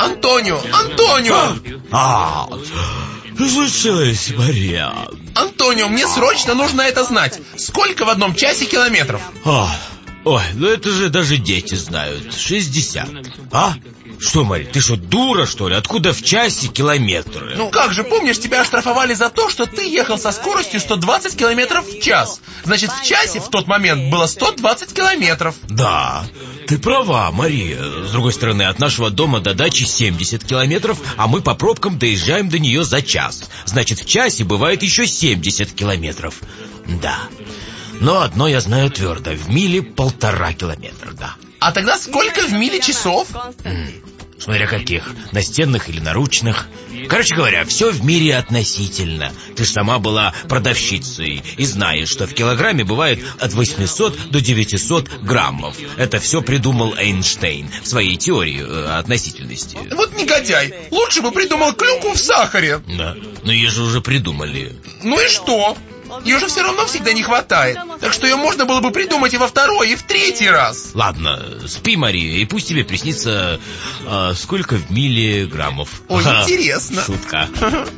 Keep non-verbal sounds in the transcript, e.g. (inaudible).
Антонио! Антонио! А, случилось, Мария. Антонио, мне срочно нужно это знать. Сколько в одном часе километров? А, ой, ну это же даже дети знают. 60. А? Что, Мария, ты что, дура, что ли? Откуда в часе километры? Ну как же, помнишь, тебя оштрафовали за то, что ты ехал со скоростью 120 километров в час. Значит, в часе в тот момент было 120 километров. Да, ты права, Мария. С другой стороны, от нашего дома до дачи 70 километров, а мы по пробкам доезжаем до нее за час. Значит, в часе бывает еще 70 километров. Да. Но одно я знаю твердо. В миле полтора километра, да. А тогда сколько в миле часов? Смотря каких, настенных или наручных. Короче говоря, все в мире относительно. Ты ж сама была продавщицей и знаешь, что в килограмме бывает от 800 до 900 граммов. Это все придумал Эйнштейн в своей теории э, относительности. Вот негодяй. Лучше бы придумал клюкву в сахаре. Да, но ее же уже придумали. Ну и что? Ее же все равно всегда не хватает. Так что ее можно было бы придумать и во второй, и в третий раз. Ладно, спи, Мария, и пусть тебе приснится... э, сколько в миллиграммов. Ой, (laughs) интересно. Шутка. (laughs)